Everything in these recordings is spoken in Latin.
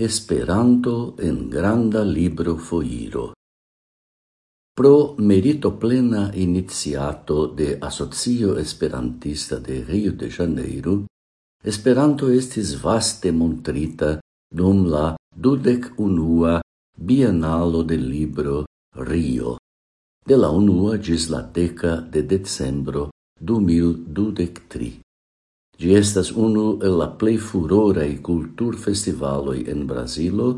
Esperanto en granda libro foiro. Pro merito plena iniziato de Asocio Esperantista de Rio de Janeiro, Esperanto estis vaste montrita dum la dudec unua Bienalo del Libro Rio, de la unua gis la deca de decembro 2023. Gi estas unu el la plej furoraj kulturfestivaloj en Brazilo,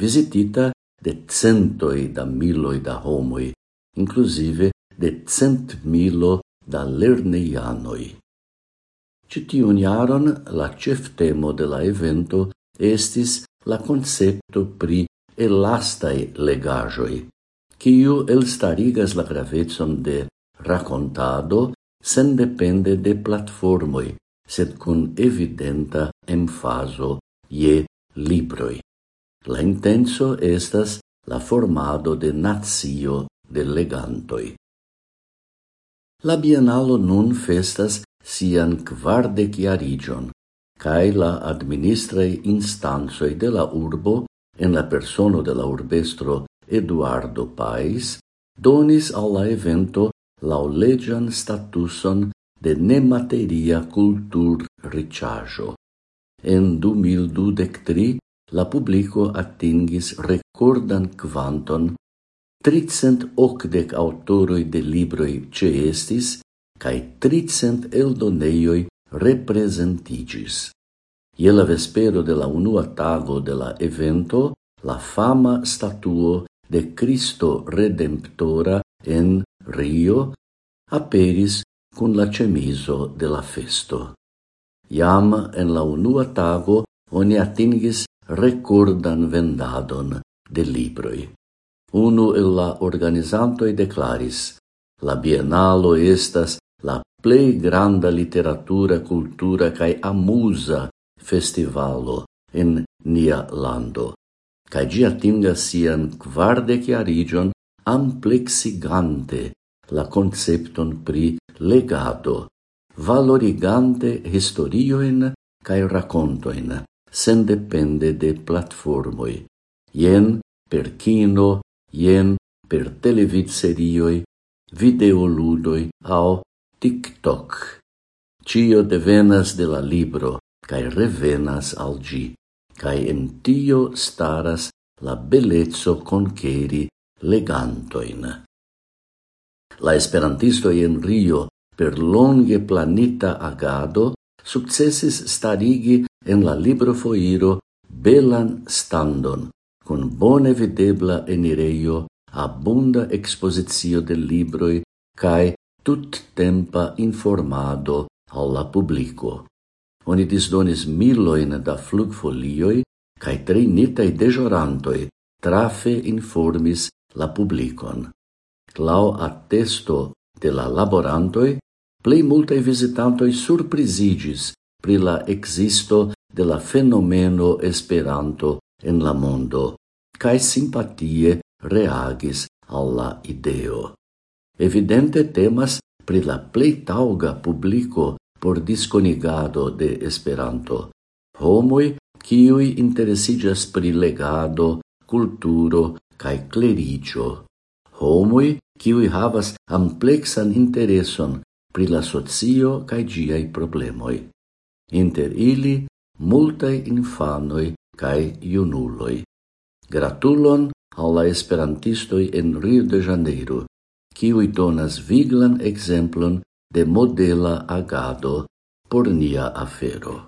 visitita de centoi da miloi da homoi, inclusive de cent milo da lerneianoi. Citiun jaron la ĉeftemo de la evento estis la concepto pri elastai legajoi, quiu elstarigas la gravetson de racontado sen depende de platformoi, sed cun evidenta emfaso je libroi. La intenso estas la formado de nazio de legantoi. La Bienalo nun festas sian quardeciarigion, cae la administrae instansoi de la urbo, en la persono de la urbestro Eduardo Pais, donis alla evento laulegian statuson de nemateria cultur ricciajo. En 2023 la publico attingis recordan quanton tricent ocdec autoroi de libroi ce estis, cae tricent eldoneioi representigis. Ie la vespero de la unua tago de la evento, la fama statuo de Cristo Redemptora en Rio aperis cun la cemiso de la festo. Iam en la unua tago oni atingis recordan vendadon de libroi. Unu el la organizantoi declaris, la bienalo estas la plei granda literatura, cultura cae amusa festivalo en nia lando, cae gi atingas sian quardeciarigion amplexigante la concepton pri legado, valorigante historioin cae racontoin, sen depende de platformoi. Jen per kino, jen per televizerioi, videoludoi au TikTok. Cio devenas de la libro, cae revenas al gi, cae en tio staras la bellezzo conceri legantoin. La esperantisto en Rio per longe planita agado successis starigi en la libro foiro belan standon, con bone videbla enireio, abunda exposizio de libroi cae tut tempa informado alla publico. Oni disdonis miloin da flugfolioi cae trinitai dejorantoi trafe informis la publicon. Clau attesto de la laborantoi plei multae visitantoi surprizigis pri la existo de la fenomeno Esperanto en la mondo, cae simpatie reagis alla ideo. Evidente temas pri la plei tauga publico por disconigado de Esperanto. Homoi kiui interesigas pri legado, culturo cae clericio. Homoi quiui havas amplexan intereson pri la socio cae giai problemoi. Inter ili multae infanoi cae iunuloi. Gratulon alla esperantistoi en Rio de Janeiro, kiuj donas viglan exemplon de modela agado por nia afero.